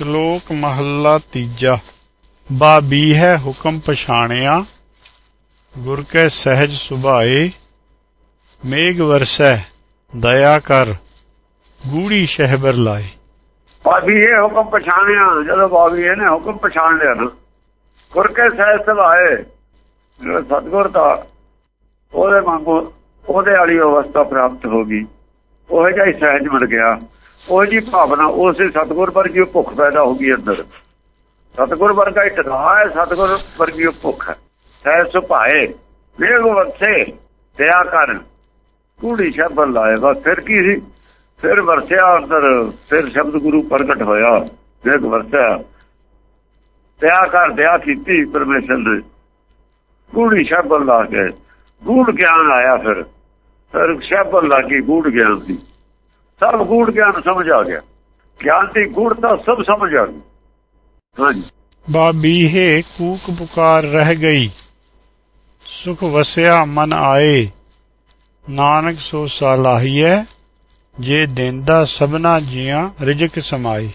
ਸ਼ਲੋਕ ਮਹੱਲਾ ਤੀਜਾ। ਬਾਬੀ ਹੈ ਹੁਕਮ ਪਛਾਣਿਆ, ਗੁਰ ਕੈ ਸਹਿਜ ਸੁਭਾਏ, ਮੇਘ ਵਰਸੈ, ਦਇਆ ਕਰ, ਗੂੜੀ ਸ਼ਹਿਬਰ ਲਾਏ। ਬਾਬੀ ਇਹ ਹੁਕਮ ਪਛਾਣਿਆ, ਜਦੋਂ ਬਾਬੀ ਇਹਨੇ ਹੁਕਮ ਪਛਾਣ ਲਿਆ ਨਾ, ਗੁਰ ਕੇ ਸਹਿਜ ਸੁਭਾਏ, ਜਿਹੜਾ ਸਤਗੁਰ ਦਾ, ਉਹਦੇ ਵਾਂਗੂ ਉਹਦੇ ਵਾਲੀ ਅਵਸਥਾ ਪ੍ਰਾਪਤ ਹੋ ਗਈ, ਉਹ ਜਿਹਾ ਸਹਿਜ ਮਿਲ ਗਿਆ। ਉਹ ਜੀ ਭਾਵਨਾ ਉਸੇ ਸਤਗੁਰ ਵਰਗੀ ਭੁੱਖ ਪੈਦਾ ਹੋ ਗਈ ਅੰਦਰ। ਸਤਗੁਰ ਵਰਗਾ ਹੀ ਟਕਾ ਹੈ, ਸਤਗੁਰ ਵਰਗੀ ਭੁੱਖ ਹੈ। ਸਹਿਜ ਸੁਭਾਏ, ਵੇਗ ਵਸੇ ਦਇਆ ਕਰ ਕੂੜੀ ਸ਼ਬਦ ਲਾਏ ਬਸ ਫਿਰ ਕੀ ਸੀ? ਫਿਰ ਵਰਸਿਆ ਅੰਦਰ, ਫਿਰ ਸ਼ਬਦ ਗੁਰੂ ਪ੍ਰਗਟ ਹੋਇਆ, ਵੇਗ ਵਰਸਿਆ। ਦਇਆ ਕਰ, ਦਇਆ ਕੀਤੀ ਪਰਮੇਸ਼ਰ ਨੇ। ਕੂੜੀ ਸ਼ਬਦ ਲਾ ਕੇ, ਗੂੜ ਗਿਆਨ ਆਇਆ ਫਿਰ। ਫਿਰ ਸ਼ਬਦ ਲੱਗੀ ਗੂੜ ਗਿਆਨ ਸੀ। ਸਭ ਗੂੜ ਗਿਆਨ ਸਮਝ ਆ ਗਿਆ। ਗਿਆਨ ਦੀ ਗੂੜਤਾ ਸਭ ਸਮਝ ਆ ਗਈ। ਹਾਂਜੀ। ਬਾਬੀ ਹੈ ਕੂਕ ਪੁਕਾਰ ਰਹਿ ਗਈ। ਸੁਖ ਵਸਿਆ ਮਨ ਆਏ। ਨਾਨਕ ਸੋ ਸਲਾਹੀਐ ਜੇ ਦਿੰਦਾ ਸਭਨਾ ਜੀਆਂ ਰਿਜਕ ਸਮਾਈ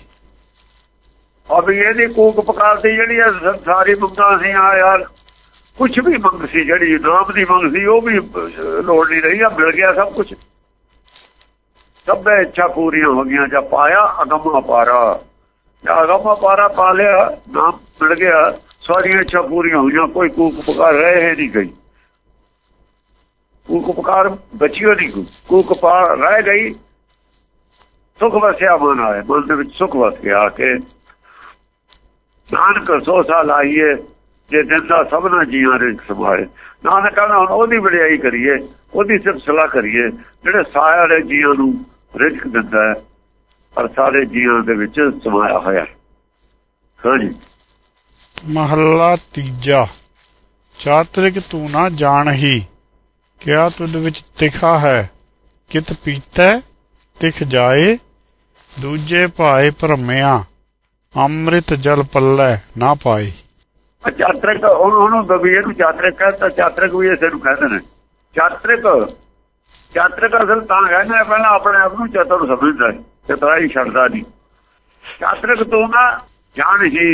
ਅਬ ਇਹਦੀ ਕੂਕ ਪਕਾਰਦੀ ਜਿਹੜੀ ਹੈ ਸਾਰੀ ਮੰਗਾਂ ਸੀ ਆ ਯਾਰ ਕੁਝ ਵੀ ਮੰਗ ਸੀ ਜਿਹੜੀ ਨਾਮ ਦੀ ਮੰਗ ਸੀ ਉਹ ਵੀ ਲੋੜ ਨਹੀਂ ਰਹੀ ਆ ਮਿਲ ਗਿਆ ਸਭ ਕੁਝ ਸਭੇ ਇੱਛਾ ਪੂਰੀਆਂ ਹੋ ਗਈਆਂ, ਜਾਂ ਪਾਇਆ ਅਗਮ ਅਪਾਰਾ ਜਾਂ ਅਗਮ ਅਪਾਰਾ ਪਾ ਲਿਆ, ਨਾਮ ਮਿਲ ਗਿਆ, ਸਾਰੀਆਂ ਇੱਛਾ ਪੂਰੀਆਂ ਹੋਈਆਂ, ਕੋਈ ਕੂਕ ਪੁਕਾਰ ਰਹੇ ਨਹੀਂ ਗਈ। ਕੂਕ ਪੁਕਾਰ ਬਚਿਓ ਨਹੀਂ ਕੂਕ ਪੁਕਾਰ ਰਹਿ ਗਈ, ਸੁਖ ਵਸਿਆ ਮਨ ਆਏ, ਮਨ ਦੇ ਵਿੱਚ ਸੁਖ ਵਸ ਗਿਆ ਕਿ। ਨਾਨਕ ਸੋ ਸਾਲ ਆਈਏ, ਜੇ ਦਿੰਦਾ ਸਭਨਾ ਜੀਆਂ ਦੇ ਸਮਾਏ ਨਾਨਕ ਕਹਿੰਦਾ ਹੁਣ ਉਹਦੀ ਵਡਿਆਈ ਕਰੀਏ, ਉਹਦੀ ਸਿਫਤ ਸਲਾਹ ਕਰੀਏ, ਜਿਹੜੇ ਸਾਰੇ ਜੀਆਂ ਨੂੰ ਰਿਜ਼ਕ ਦਿੰਦਾ ਹੈ ਪਰ ਸਾਰੇ ਜੀਆਂ ਦੇ ਵਿੱਚ ਸਮਾਇਆ ਹੋਇਆ। ਹਾਂਜੀ ਮਹੱਲਾ ਤੀਜਾ। ਚਾਤਰਿਕ ਤੂੰ ਨਾ ਜਾਣਹੀ ਕਿਆ ਤੁਧ ਵਿੱਚ ਤਿਖਾ ਹੈ? ਕਿਤ ਪੀਤੈ ਤਿਖ ਜਾਏ ਦੂਜੇ ਭਾਏ ਭਰਮਿਆ ਅੰਮ੍ਰਿਤ ਜਲ ਪੱਲੇ ਨਾ ਪਾਏ। ਚਾਤਰਿਕ ਉਹਨੂੰ ਉਹਨੂੰ ਦਬੀਏ ਨੂੰ ਚਾਤਰਿਕ ਕਹਿੰਦਾ ਚਾਤਰਿਕ ਵੀ ਇਸੇ ਨੂੰ ਕਹਿੰਦੇ ਨੇ। ਚਾਤਰਿਕ ਚਾਤਰਿਕ ਅਸਲ ਤਾਂ ਕਹਿੰਦਾ ਪਹਿਲਾਂ ਆਪਣੇ ਆਪ ਨੂੰ ਚਤੁਰ ਸਮਝਦਾ ਹੈ ਚਤੁਰਾਈ ਛੱਡਦਾ ਨਹੀਂ ਚਾਤਰਿਕ ਤੂੰ ਨਾ ਜਾਣ ਹੀ।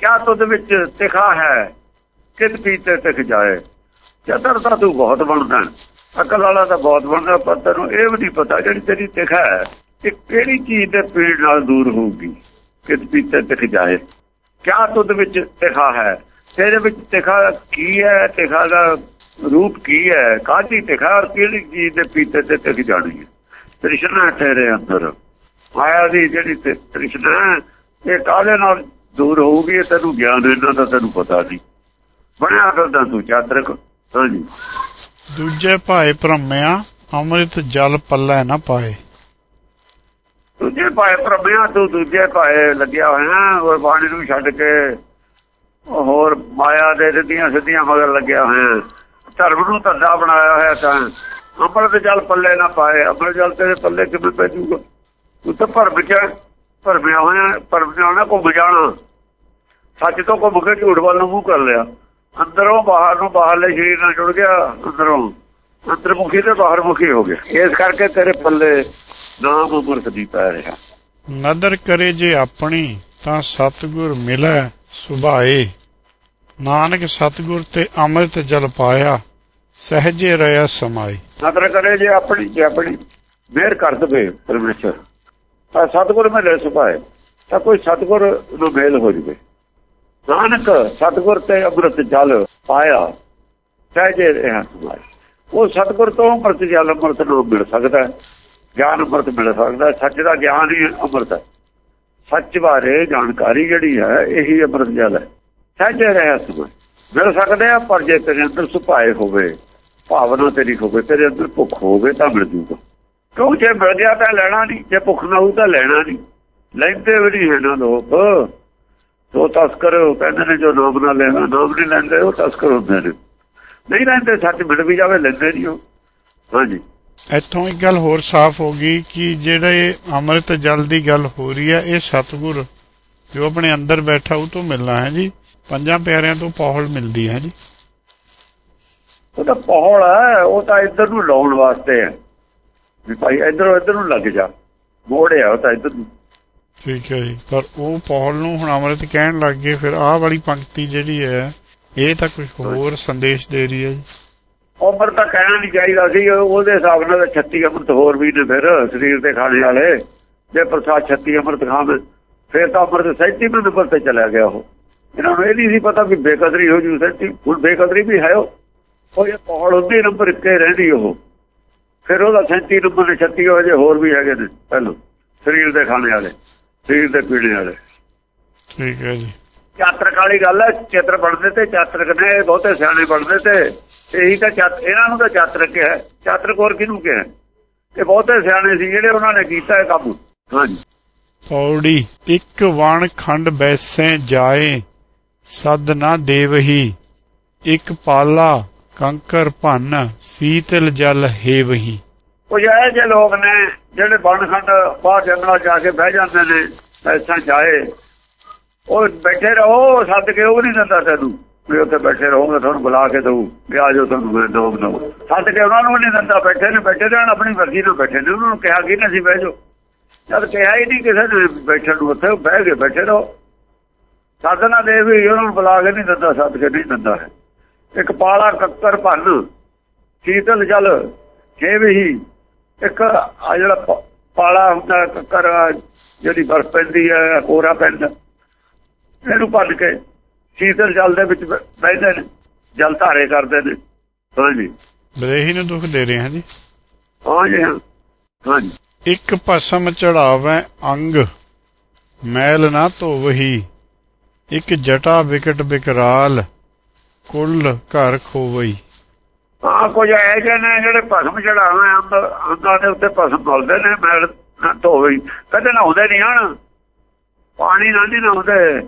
ਕਿਆ ਤੁਧ ਵਿੱਚ ਤਿਖਾ ਹੈ, ਕਿਤ ਪੀਤੇ ਤਿਖ ਜਾਏ। ਚਤੁਰ ਤਾਂ ਤੂੰ ਬਹੁਤ ਬਣਦਾ ਅਕਲ ਵਾਲਾ ਤਾਂ ਬਹੁਤ ਬਣਦਾ, ਪਰ ਤੈਨੂੰ ਇਹ ਵੀ ਨਹੀਂ ਪਤਾ ਜਿਹੜੀ ਤੇਰੀ ਤਿਖਾ ਹੈ ਇਹ ਕਿਹੜੀ ਚੀਜ਼ ਦੇ ਪੀੜ ਨਾਲ ਦੂਰ ਹੋਊਗੀ, ਕਿਤ ਪੀਤੇ ਤਿਖ ਜਾਏ। ਕਿਆ ਤੁਧ ਵਿੱਚ ਤਿਖਾ ਹੈ ਤੇਰੇ ਵਿੱਚ ਤਿਖਾ ਕੀ ਹੈ? ਤਿਖਾ ਦਾ ਰੂਪ ਕੀ ਹੈ? ਕਾਹਦੀ ਤਿਖਾ ਔਰ ਕਿਹੜੀ ਚੀਜ਼ ਦੇ ਪੀਤੇ ਤੇ ਤਿਖ ਜਾਣੀ ਹੈ? ਤ੍ਰਿਸ਼ਨਾ ਤੇਰੇ ਅੰਦਰ। ਮਾਇਆ ਦੀ ਜਿਹੜੀ ਤ੍ਰਿਸ਼ਨਾ ਇਹ ਕਾਹਦੇ ਨਾਲ ਦੂਰ ਹੋਊਗੀ? ਇਹ ਤੈਨੂੰ ਗਿਆਨ ਇਹਨਾਂ ਦਾ ਤੈਨੂੰ ਪਤਾ ਨਹੀਂ। ਬਣਿਆ ਕਰਦਾ ਤੂੰ ਚਾਤਰਕ ਹਾਂਜੀ। ਦੂਜੇ ਭਾਏ ਭਰਮਿਆ ਅੰਮ੍ਰਿਤ ਜਲ ਪੱਲੇ ਨਾ ਪਾਏ। ਦੂਜੇ ਪਾਏ ਪ੍ਰਮਿਆ ਤੂੰ ਦੂਜੇ ਪਾਏ ਲੱਗਿਆ ਹੋਇਆ ਹੋਰ ਬਾਣੀ ਨੂੰ ਛੱਡ ਕੇ ਉਹ ਹੋਰ ਮਾਇਆ ਦੇ ਸਿੱਧੀਆਂ ਸਿੱਧੀਆਂ ਮਗਰ ਲੱਗਿਆ ਹੋਇਆ ਧਰਮ ਨੂੰ ਧੰਦਾ ਬਣਾਇਆ ਹੋਇਆ ਤਾਂ ਅੰਮ੍ਰਿਤ ਜਲ ਪੱਲੇ ਨਾ ਪਾਏ ਅੰਮ੍ਰਿਤ ਜਲ ਤੇਰੇ ਪੱਲੇ ਕਿਵੇਂ ਪੈ ਜੂਗਾ ਤੂੰ ਤਾਂ ਭਰਮ ਚ ਭਰਮਿਆ ਹੋਇਆ ਭਰਮ ਨਾਲ ਨਾ ਘੁੰਮ ਸੱਚ ਤੋਂ ਘੁੰਮ ਕੇ ਝੂਠ ਵੱਲ ਨੂੰ ਮੂੰਹ ਕਰ ਲਿਆ। ਅੰਦਰੋਂ ਬਾਹਰ ਨੂੰ ਬਾਹਰਲੇ ਸਰੀਰ ਨਾਲ ਜੁੜ ਗਿਆ, ਅੰਦਰੋਂ। ਅੰਤਰਮੁਖੀ ਤੇ ਬਾਹਰਮੁਖੀ ਹੋ ਗਿਆ। ਇਸ ਕਰਕੇ ਤੇਰੇ ਪੱਲੇ ਨਾਮ ਅੰਮ੍ਰਿਤ ਦੀ ਪੈ ਰਿਹਾ। ਨਦਰ ਕਰੇ ਜੇ ਆਪਣੀ, ਤਾਂ ਸਤਿਗੁਰ ਮਿਲੈ। ਸੁਭਾਏ। ਨਾਨਕ ਸਤਿਗੁਰ ਤੇ ਅੰਮ੍ਰਿਤ ਜਲ ਪਾਇਆ, ਸਹਜੇ ਰਿਆ ਸਮਾਈ ਨਦਰ ਕਰੇ ਜੇ ਆਪਣੀ ਜੇ ਆਪਣੀ ਮਿਹਰ ਕਰ ਦਵੇ ਪਰਮੇਸ਼ਰ, ਤਾਂ ਸਤਿਗੁਰ ਮਿਲੇ ਸੁਭਾਏ, ਤਾਂ ਕੋਈ ਸਤਿਗੁਰ ਨੂੰ ਮੇਲ ਹੋ ਜਵੇ। ਨਾਨਕ ਸਤਿਗੁਰ ਤੇ ਅੰਮ੍ਰਿਤ ਜਲ ਪਾਇਆ, ਸਹਜੇ ਰਿਹਾ ਸਮਾਈ ਉਹ ਸਤਿਗੁਰ ਤੋਂ ਅੰਮ੍ਰਿਤ ਜਲ ਅੰਮ੍ਰਿਤ ਨੂੰ ਮਿਲ ਸਕਦਾ ਗਿਆਨ ਅੰਮ੍ਰਿਤ ਮਿਲ ਸਕਦਾ ਸੱਚ ਦਾ ਗਿਆਨ ਹੀ ਅੰਮ੍ਰਿਤ ਹੈ। ਸੱਚ ਬਾਰੇ ਜਾਣਕਾਰੀ ਜਿਹੜੀ ਹੈ, ਇਹੀ ਅੰਮ੍ਰਿਤ ਜਲ ਹੈ। ਸੱਚ ਰਿਹਾ ਸਮਾਈ ਮਿਲ ਸਕਦੇ ਆ, ਪਰ ਜੇ ਤੇਰੇ ਅੰਦਰ ਸੁਭਾਏ ਹੋਵੇ, ਭਾਵਨਾ ਤੇਰੀ ਹੋਵੇ, ਤੇਰੇ ਅੰਦਰ ਭੁੱਖ ਹੋਵੇ ਤਾਂ ਮਿਲ ਜੂਗਾ। ਕਿਉਂ? ਜੇ ਮਿਲ ਗਿਆ ਤਾਂ ਲੈਣਾ ਨਹੀਂ। ਜੇ ਭੁੱਖ ਨਾ ਹੋਊ ਤਾਂ ਲੈਣਾ ਨਹੀਂ। ਲੈਂਦੇ ਵੀ ਨਹੀਂ ਹੈ ਨਾ ਲੋਕ ਸੋ ਤਸਕਰ ਕਹਿੰਦੇ ਨੇ, ਜੋ ਨਾਮ ਨਾ ਲੈਣਾ, ਨਾਮ ਨਹੀਂ ਲੈਂਦੇ, ਉਹ ਤਸਕਰ ਹੁੰਦੇ ਨੇ। ਨਹੀਂ ਲੈਂਦੇ, ਸੱਚ ਮਿਲ ਵੀ ਜਾਵੇ, ਲੈਂਦੇ ਨਹੀਂ ਉਹ। ਹਾਂਜੀ। ਇੱਥੋਂ ਇੱਕ ਗੱਲ ਹੋਰ ਸਾਫ਼ ਹੋ ਗਈ ਕਿ ਜਿਹੜੇ ਅੰਮ੍ਰਿਤ ਜਲ ਦੀ ਗੱਲ ਹੋ ਰਹੀ ਹੈ ਇਹ ਸਤਿਗੁਰ ਜੋ ਆਪਣੇ ਅੰਦਰ ਬੈਠਾ ਉਹ ਤੋਂ ਮਿਲਣਾ ਹੈ ਜੀ। ਪੰਜਾਂ ਪਿਆਰਿਆਂ ਤੋਂ ਪੌਹਲ ਮਿਲਦੀ ਹੈ ਜੀ। ਉਹ ਤਾਂ ਪੌੜ ਹੈ ਉਹ ਤਾਂ ਇੱਧਰ ਨੂੰ ਲਾਉਣ ਵਾਸਤੇ ਹੈ। ਵੀ ਭਾਈ ਇੱਧਰੋਂ ਇੱਧਰ ਨੂੰ ਲੱਗ ਜਾ। ਮੋੜਿਆ ਉਹ ਤਾਂ ਇੱਧਰ ਨੂੰ। ਠੀਕ ਹੈ ਜੀ ਪਰ ਉਹ ਪੌਲ ਨੂੰ ਹੁਣ ਅੰਮ੍ਰਿਤ ਕਹਿਣ ਲੱਗ ਗਏ ਫਿਰ ਆਹ ਵਾਲੀ ਪੰਕਤੀ ਜਿਹੜੀ ਹੈ ਇਹ ਤਾਂ ਕੁਝ ਹੋਰ ਸੰਦੇਸ਼ ਦੇ ਰਹੀ ਹੈ ਜੀ। ਉਮਰ ਤਾਂ ਕਹਿਣਾ ਨਹੀਂ ਚਾਹੀਦਾ ਸੀ ਉਹਦੇ ਹਿਸਾਬ ਨਾਲ 36 ਅੰਮ੍ਰਿਤ ਹੋਰ ਵੀ ਨੇ ਫਿਰ ਸਰੀਰ ਦੇ ਖਾਣੇ ਵਾਲੇ। ਜੇ ਪ੍ਰਸਾਦ 36 ਅੰਮ੍ਰਿਤ ਖਾਵੇ ਫਿਰ ਤਾਂ ਅੰਮ੍ਰਿਤ 37 ਨੰਬਰ ਤੇ ਚਲਾ ਗਿਆ ਉਹ। ਇਹਨਾਂ ਨੂੰ ਇਹ ਨਹੀਂ ਸੀ ਪਤਾ ਵੀ ਬੇਕਦਰੀ ਹੋ ਜੂ 37 ਹੁਣ ਬੇਕਦਰੀ ਵੀ ਹੈ ਉਹ। ਉਹ ਇਹ ਪੌੜ ਹੁੰਦੀ ਨੰਬਰ ਇੱਕੇ ਰਹਿੰਦੀ ਉਹ। ਫਿਰ ਉਹਦਾ 37 ਨੰਬਰ ਤੇ 36 ਹੋ ਜੇ ਹੋਰ ਵੀ ਹੈਗੇ ਨੇ ਪਹਿਲਾਂ। ਸਰੀਰ ਦੇ ਖਾਣੇ ਵਾਲੇ ਸਰੀਰ ਦੇ ਪੀਣੇ ਵਾਲੇ। ਠੀਕ ਹੈ ਜੀ। ਚਾਤਰਕ ਵਾਲੀ ਗੱਲ ਹੈ ਚਿੱਤਰ ਬਣਦੇ ਤੇ ਚਾਤਰਕ ਨੇ ਬਹੁਤੇ ਸਿਆਣੇ ਬਣਦੇ ਤੇ। ਇਹੀ ਤਾਂ ਚਾਤ ਇਹਨਾਂ ਨੂੰ ਤਾਂ ਕਿਹਾ ਚਾਤਰਕ ਹੋਰ ਕਿਹਨੂੰ ਕਿਹਾ ਤੇ ਬਹੁਤੇ ਸਿਆਣੇ ਸੀ ਜਿਹੜੇ ਉਹਨਾਂ ਨੇ ਕੀਤਾ ਇਹ ਕੰਮ। ਹਾਂਜੀ। ਪੌੜੀ ਇੱਕ ਵਣ ਖੰਡ ਬੈਸੇ ਜਾਏ ਸਦ ਨਾ ਦੇਵਹੀ। ਇੱਕ ਪਾਲਾ ਕੰਕਰ ਭੰਨ ਸੀਤਲ ਜਲ ਹੇਵਹੀ। ਉਹ ਇਹ ਜੇ ਲੋਕ ਨੇ ਜਿਹੜੇ ਬਣਖੰਡ ਬਾਹਰ ਜੰਗਲਾਂ ਜਾ ਕੇ ਬਹਿ ਜਾਂਦੇ ਨੇ ਐਸਾਂ ਚਾਹੇ ਉਹ ਬੈਠੇ ਰਹੋ ਸੱਦ ਕੇ ਉਹ ਨਹੀਂ ਦਿੰਦਾ ਤੈਨੂੰ। ਵੀ ਉੱਥੇ ਬੈਠੇ ਰਹੋਗੇ ਤੁਹਾਨੂੰ ਬੁਲਾ ਕੇ ਦਊ, ਵੀ ਆ ਜਾਓ ਤੁਹਾਨੂੰ ਮੈਂ ਨਾਮ ਦਊ ਸੱਦ ਕੇ ਉਹਨਾਂ ਨੂੰ ਨਹੀਂ ਦਿੰਦਾ, ਬੈਠੇ ਨੇ, ਬੈਠੇ ਰਹਿਣ, ਆਪਣੀ ਮਰਜ਼ੀ ਨਾਲ ਬੈਠੇ ਨੇ। ਉਹਨਾਂ ਨੂੰ ਕਿਹਾ ਕਿ ਨਹੀਂ ਬਹਿ ਜਾਓ। ਜਦ ਕਿਹਾ ਹੀ ਨਹੀਂ ਕਿਸੇ ਨੇ ਬੈਠਣ ਨੂੰ, ਉੱਥੇ ਬਹਿ ਕੇ ਬੈਠੇ ਰਹੋ। ਸਾਧਨਾ ਦੇ ਵੀ ਉਹਨਾਂ ਨੂੰ ਬੁਲਾ ਕੇ ਨਹੀਂ ਦਿੰਦਾ, ਸੱਦ ਕੇ ਨਹੀਂ ਦਿੰਦਾ ਹੈ। ਇੱਕ ਪਾਲਾ ਕੱਕਰ ਭੰਨ, ਸ਼ੀਤਲ ਜਲ ਜੇ ਵੀ ਇੱਕ ਆ ਜਿਹੜਾ ਪਾਲਾ ਹੁੰਦਾ ਕੱਕਰ ਜਿਹੜੀ ਬਰਫ਼ ਪੈਂਦੀ ਹੈ, ਕੋਰਾ ਪੈਂਦਾ, ਇਹਨੂੰ ਭੰਨ ਕੇ ਸ਼ੀਤਲ ਜਲ ਦੇ ਵਿੱਚ ਬਹਿੰਦੇ ਨੇ ਜਲ ਧਾਰੇ ਕਰਦੇ ਨੇ। ਹਾਂਜੀ। ਬਦੇਹੀ ਨੂੰ ਦੁੱਖ ਦੇ ਰਹੇ ਹਾਂ ਜੀ? ਹਾਂਜੀ ਹਾਂਜੀ। ਇੱਕ ਭਸਮ ਚੜਾਵੈ ਅੰਗ ਮੈਲ ਨਾ ਧੋਵਹੀ। ਇੱਕ ਜਟਾ ਵਿਕਟ ਬਿਕਰਾਲ ਕੁੱਲ ਘਰ ਖੋਵਈ ਹਾਂ ਕੁਝ ਐ ਜਿਹੇ ਨੇ ਜਿਹੜੇ ਭਸਮ ਚੜਾਵੇਂ ਅੰਦਾਂ ਦੇ ਉੱਤੇ ਭਸਮ ਬੋਲਦੇ ਨੇ ਮੈਲ ਨਾ ਧੋਵੇ ਕਦੇ ਨਹਾਉਂਦੇ ਨਹੀਂ ਹਨ ਪਾਣੀ ਨਾਲ ਨਹੀਂ ਨਹਾਉਂਦੇ।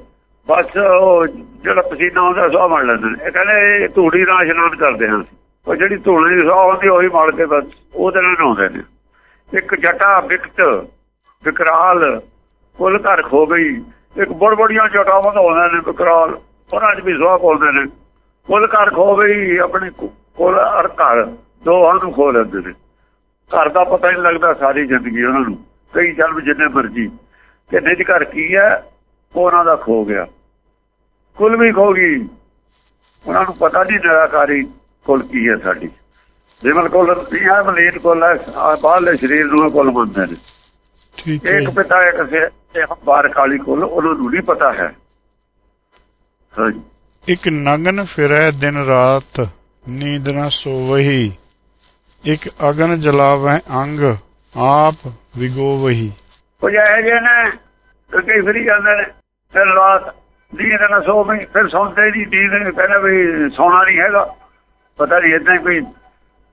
ਬਸ ਉਹ ਜਿਹੜਾ ਪਸੀਨਾ ਆਉਂਦਾ ਸੋ ਮੜ ਲੈਂਦੇ ਨੇ। ਇਹ ਕਹਿੰਦੇ ਇਹ ਧੂੜੀ ਨਾਲ ਇਸ਼ਨਾਨ ਕਰਦੇ ਹਾਂ ਉਹ ਜਿਹੜੀ ਧੂੜੀ ਦੀ ਸੋ ਹੁੰਦੀ ਉਹੀ ਮੜ ਕੇ ਬਸ ਉਹਦੇ ਨਾਲ ਨਹਾਉਂਦੇ ਨੇ। ਇੱਕ ਜਟਾ ਵਿਕਟ ਵਿਕਰਾਲ ਕੁੱਲ ਘਰ ਖੋ ਗਈ। ਇੱਕ ਬੜ ਬੜੀਆਂ ਜਟਾਵਾਂ ਆਉਂਦੇ ਨੇ ਵਿਕਰਾਲ। ਉਹਨਾਂ 'ਚ ਵੀ ਸੋਹ ਬੋਲਦੇ ਨੇ। ਕੁੱਲ ਘਰ ਖੋ ਗਈ, ਆਪਣੇ ਕੁ- ਕੁੱਲ ਅਰ ਘਰ, ਦੋਹਾਂ ਨੂੰ ਖੋ ਲੈਂਦੇ ਨੇ। ਘਰ ਦਾ ਪਤਾ ਨਹੀਂ ਲੱਗਦਾ, ਸਾਰੀ ਜ਼ਿੰਦਗੀ ਉਹਨਾਂ ਨੂੰ। ਕਈ ਜਨਮ ਜਿੰਨੇ ਮਰਜ਼ੀ। ਕਿੰਨੇ ਨਿਜ ਘਰ ਕੀ ਹੈ? ਉਹਨਾਂ ਦਾ ਖੋ ਗਿਆ। ਕੁੱਲ ਵੀ ਖੋ ਗਈ। ਉਹਨਾਂ ਨੂੰ ਪਤਾ ਨਹੀਂ ਨਿਰਾਕਾਰੀ ਕੁੱਲ ਕੀ ਹੈ ਸਾਡੀ। ਜਿਵੇਂ ਕੁੱਲ ਨਹੀਂ ਹੈ ਮਲੀਨ ਕੁੱਲ ਹੈ ਬਾਹਰਲੇ ਸਰੀਰ ਨੂੰ ਕੁੱਲ ਮੰਨਦੇ ਨੇ। ਠੀਕ ਹੈ। ਇੱਕ ਪਿਤਾ ਇੱਕ ਸੇ ਇਹ ਬਾਰ ਕਾਲੀ ਕੁੱਲ ਉਹਨਾਂ ਨੂੰ ਨਹੀਂ ਪਤਾ ਹੈ। ਇੱਕ ਨਗਨ ਫਿਰੈ ਦਿਨ ਰਾਤ ਨੀਂਦ ਨਾ ਸੋਵਹੀ। ਇੱਕ ਅਗਨ ਜਲਾਵੈ ਅੰਗ ਆਪ ਵਿਗੋਵਹੀ। ਕੁਝ ਇਹੋ ਜਿਹੇ ਨੇ ਕਈ ਫਰੀ ਜਾਂਦੇ ਨੇ। ਫਿਰ ਰਾਤ ਨੀਂਦ ਨਾ ਸੋ ਫਿਰ ਸੌਂਦੇ ਨਹੀਂ ਨੀਂਦ ਨਹੀਂ ਵੀ ਸੌਣਾ ਨਹੀਂ ਹੈਗਾ। ਪਤਾ ਨਹੀਂ ਇਦਾਂ ਕੋਈ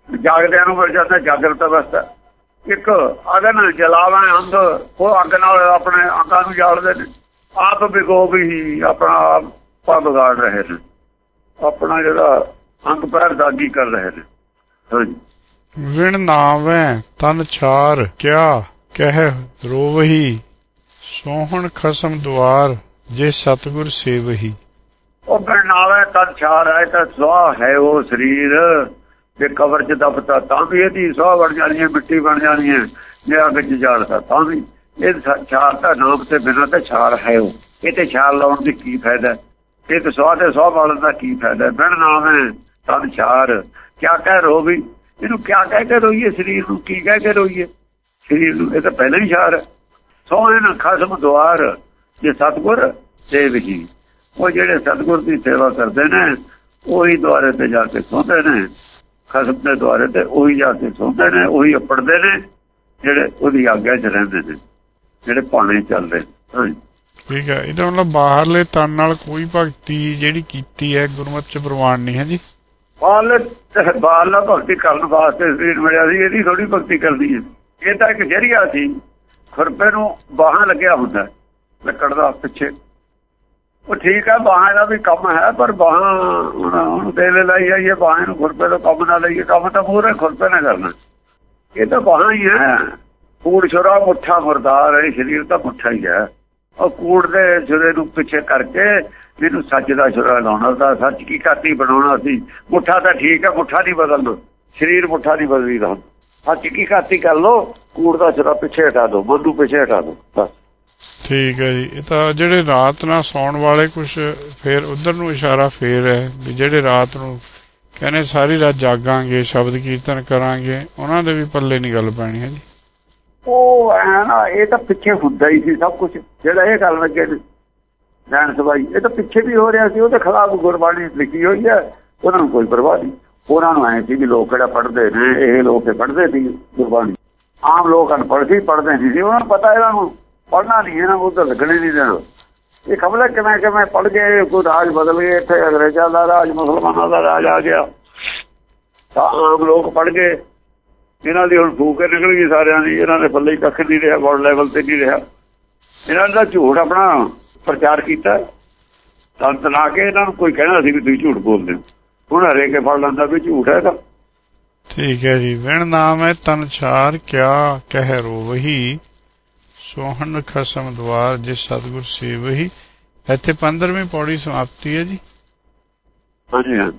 ਜਾਗਦਿਆਂ ਨੂੰ ਮਿਲ ਜਾਂਦਾ, ਜਾਗਰਤ ਅਵਸਥਾ ਇੱਕ ਅਗਨ ਜਲਾਵਾਂ ਅੰਗ ਉਹ ਅੱਗ ਨਾਲ ਆਪਣੇ ਅੰਗਾਂ ਨੂੰ ਜਾਲਦੇ ਨੇ। ਆਪ ਵਿਗੋ ਵੀ ਆਪਣਾ ਆਪ ਵਿਗਾੜ ਰਹੇ ਨੇ। ਆਪਣਾ ਜਿਹੜਾ ਅੰਗ ਪੈਰ ਦਾਗੀ ਕਰ ਰਹੇ ਨੇ। ਹਾਂਜੀ। ਵਿਣ ਨਾਵੈ ਤਨ ਛਾਰ ਕਿਆ, ਕਹਿ ਰੋਵਹੀ, ਸੋਹਣ ਖਸਮ ਦੁਆਰ। ਜੇ ਸਤਗੁਰ ਸੇਵਹੀ। ਉਹ ਗਣਨਾਵੇ ਤਨ ਛਾਰ ਹੈ, ਤਾਂ ਸਵਾਹ ਹੈ ਉਹ ਸਰੀਰ। ਜੇ ਕਬਰ ਚ ਦਬਤਾ, ਤਾਂ ਵੀ ਇਹਦੀ ਸਵਾਹ ਬਣ ਜਾਣੀ ਹੈ, ਮਿੱਟੀ ਬਣ ਜਾਣੀ ਹੈ। ਜੇ ਅੱਗ ਚ ਜਾਲਦਾ ਤਾਂ ਵੀ। ਇਹ ਛਾਰ ਤਾਂ ਨਾਮ ਤੇ ਬਿਨਾਂ ਤੇ ਛਾਰ ਹੈ ਉਹ। ਇਹ ਤੇ ਛਾਰ ਲਾਉਣ ਦੀ ਕੀ ਫਾਇਦਾ ਇਹ ਤੇ ਸਵਾਹ ਤੇ ਸਵਾਹ ਵਾਲਣ ਦਾ ਕੀ ਫਾਇਦਾ ਬਿਨ ਨਾਮ ਹੈ ਤਨ ਛਾਰ ਕਿਆ ਕਹਿ ਰੋ ਵੀ ਇਹਨੂੰ ਕਿਆ ਕਹਿ ਕੇ ਰੋਈਏ ਸਰੀਰ ਨੂੰ? ਕੀ ਕਹਿ ਕੇ ਰੋਈਏ? ਸਰੀਰ ਨੂੰ, ਇਹ ਤਾਂ ਪਹਿਲਾਂ ਹੀ ਛਾਰ ਹੈ। ਸੋਹਣੇ ਨਾ ਖਸਮ ਦੁਆਰ। ਜੇ ਸਤਗੁਰ ਸੇਵ ਹੀ। ਉਹ ਜਿਹੜੇ ਸਤਗੁਰ ਦੀ ਸੇਵਾ ਕਰਦੇ ਨੇ ਉਹੀ ਦੁਆਰੇ ਤੇ ਜਾ ਕੇ ਸੌਂਦੇ ਨੇ। ਖਸਮ ਦੇ ਦੁਆਰੇ ਤੇ ਉਹੀ ਜਾ ਕੇ ਸੌਂਦੇ ਨੇ ਉਹੀ ਅਪੜਦੇ ਨੇ ਜਿਹੜੇ ਉਹਦੀ ਆਗਿਆ 'ਚ ਰਹਿੰਦੇ ਨੇ ਜਿਹੜੇ ਪਾਣੇ ਚੱਲਦੇ ਠੀਕ ਹੈ। ਇਹਦਾ ਮਤਲਬ ਬਾਹਰਲੇ ਤਨ ਨਾਲ ਕੋਈ ਭਗਤੀ ਜਿਹੜੀ ਕੀਤੀ ਹੈ ਗੁਰਮਤਿ ਚ ਪ੍ਰਵਾਨ ਨਹੀਂ ਹੈ ਜੀ? ਬਾਲ ਬਾਲ ਭਗਤੀ ਕਰਨ ਵਾਸਤੇ ਸਰੀਰ ਮਿਲਿਆ ਸੀ ਇਹਦੀ ਥੋੜੀ ਭਗਤੀ ਕਰਦੀ ਹੈ। ਇਹ ਤਾਂ ਇੱਕ ਜਰੀਆ ਸੀ। ਖੁਰਪੇ ਨੂੰ ਬਾਹਾਂ ਲੱਗਿਆ ਹੁੰਦਾ ਲੱਕੜ ਦਾ ਪਿੱਛੇ। ਉਹ ਠੀਕ ਹੈ ਬਾਹਾਂ ਦਾ ਵੀ ਕੰਮ ਹੈ, ਪਰ ਬਾਹਾਂ ਹੁਣ ਹੁਣ ਤੇਲੇ ਲਾਈ ਆਈਏ ਬਾਹਾਂ ਨੂੰ ਖੁਰਪੇ ਤੋਂ ਕੰਮ ਨਾ ਲਈਏ, ਕੰਮ ਤਾਂ ਪੂਰੇ ਖੁਰਪੇ ਨਾਲ ਕਰਨਾ। ਇਹ ਤਾਂ ਬਾਹਾਂ ਹੀ ਹੈ। ਕੂੜ ਛੁਰਾ ਮੁੱਠਾ ਮੁਰਦਾਰ ਹੈ ਸਰੀਰ ਤਾਂ ਮੁੱਠਾ ਹੀ ਹੈ। ਉਹ ਕੂੜ ਦੇ ਛੁਰੇ ਨੂੰ ਪਿੱਛੇ ਕਰਕੇ ਇਹਨੂੰ ਸੱਚ ਦਾ ਛੁਰਾ ਲਾਉਣਾ ਤਾਂ ਸੱਚ ਕੀ ਕਾਤੀ ਬਣਾਉਣਾ ਸੀ। ਮੁੱਠਾ ਤਾਂ ਠੀਕ ਹੈ ਮੁੱਠਾ ਨਹੀਂ ਬਦਲਣਾ। ਸਰੀਰ ਮੁੱਠਾ ਨਹੀਂ ਬਦਲੀਦਾ। ਹੁਣ ਸੱਚ ਕੀ ਕਾਤੀ ਕਰ ਲੋ ਕੂੜ ਦਾ ਛੁਰਾ ਪਿੱਛੇ ਹਟਾ ਦਿਓ ਬੰਦੂ ਪਿੱਛੇ ਹਟਾ ਦਿਓ, ਬਸ। ਠੀਕ ਹੈ ਜੀ। ਇਹ ਤਾਂ ਜਿਹੜੇ ਰਾਤ ਨਾਲ ਸੌਣ ਵਾਲੇ ਕੁਝ ਫੇਰ ਉਧਰ ਨੂੰ ਇਸ਼ਾਰਾ ਫੇਰ ਹੈ ਵੀ ਜਿਹੜੇ ਰਾਤ ਨੂੰ ਕਹਿੰਦੇ ਸਾਰੀ ਰਾਤ ਜਾਗਾਂਗੇ, ਸ਼ਬਦ ਕੀਰਤਨ ਕਰਾਂਗੇ, ਉਹਨਾਂ ਦੇ ਵੀ ਪੱਲੇ ਨਹੀਂ ਗੱਲ ਪੈਣੀ ਹੈ ਜੀ। ਉਹ ਐ ਨਾ, ਇਹ ਤਾਂ ਪਿੱਛੇ ਹੁੰਦਾ ਹੀ ਸੀ ਸਭ ਕੁਝ ਜਿਹੜਾ ਇਹ ਗੱਲ ਲੱਗੇ ਲੈਣ ਸਭਾਈ ਇਹ ਤਾਂ ਪਿੱਛੇ ਵੀ ਹੋ ਰਿਹਾ ਸੀ, ਉਹਦੇ ਖਿਲਾਫ ਗੁਰਬਾਣੀ ਲਿਖੀ ਹੋਈ ਹੈ, ਉਹਨਾਂ ਨੂੰ ਕੋਈ ਪਰਵਾਹ ਨਹੀਂ। ਉਹਨਾਂ ਨੂੰ ਐ ਸੀ ਵੀ ਲੋਕ ਕਿਹੜਾ ਪੜ੍ਹਦੇ ਨੇ, ਇਹ ਲੋਕ ਤੇ ਪੜ੍ਹਦੇ ਸੀ ਗੁਰਬਾਣੀ। ਆਮ ਲੋਕ ਅਨਪੜ੍ਹ ਸੀ, ਪੜ੍ਹਦੇ ਨਹੀਂ ਸੀ, ਉਹਨਾਂ ਨੂੰ ਪਤਾ ਇਹਨਾਂ ਨੂੰ। ਪੜ੍ਹਨਾ ਨਹੀਂ ਇਹਨਾਂ ਨੂੰ ਤਾਂ ਲੱਗਣੇ ਨਹੀਂ ਦੇਣਾ। ਇਹ ਖਬਰ ਕਿਵੇਂ ਕਿਵੇਂ ਪੜ ਗਏ, ਕੋਈ ਰਾਜ ਬਦਲ ਗਏ, ਇੱਥੇ ਅੰਗਰੇਜ਼ਾਂ ਦਾ ਰਾਜ, ਮੁਸਲਮਾਨਾਂ ਦਾ ਰਾਜ ਆ ਗਿਆ। ਤਾਂ ਆਮ ਲੋਕ ਪੜ ਗਏ। ਇਹਨਾਂ ਦੀ ਹੁਣ ਫੂਕ ਨਿਕਲ ਗਈ ਸਾਰਿਆਂ ਦੀ, ਇਹਨਾਂ ਦੇ ਪੱਲੇ ਕੱਖ ਨਹੀਂ ਰਿਹਾ ਵਰਲਡ ਲੈਵਲ ਤੇ ਨਹੀਂ ਰਿਹਾ। ਇਹਨਾਂ ਦਾ ਝੂਠ ਆਪਣਾ ਪ੍ਰਚਾਰ ਕੀਤਾ। ਤੰਤ ਲਾ ਕੇ ਇਹਨਾਂ ਨੂੰ ਕੋਈ ਕਹਿਣਾ ਸੀ ਵੀ ਤੁਸੀਂ ਝੂਠ ਬੋਲਦੇ ਹੋ। ਹੁਣ ਹਰੇ ਕੇ ਫੜ ਲੈਂਦਾ ਵੀ ਝੂਠ ਹੈ ਤਾਂ। ਠੀਕ ਹੈ ਜੀ। ਵਿਣ ਨਾਮ ਹੈ ਤਨਛਾਰ ਕਿਆ ਕਹਿ ਰੋ ਵਹੀ। ਸੋਹਣ ਖਸਮ ਦਵਾਰ ਜਿਸ ਸਤਗੁਰ ਸੇਵਹੀ। ਇੱਥੇ 15ਵੀਂ ਪੌੜੀ ਸਮਾਪਤੀ ਹੈ ਜੀ। ਹਾਂਜੀ।